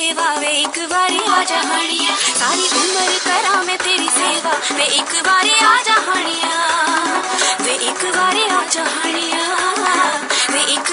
सेवा वे एक बारी आजा हणिया सारी उम्र करा मैं तेरी सेवा वे एक बारी आजा हणिया वे एक बारी आजा हणिया वे एक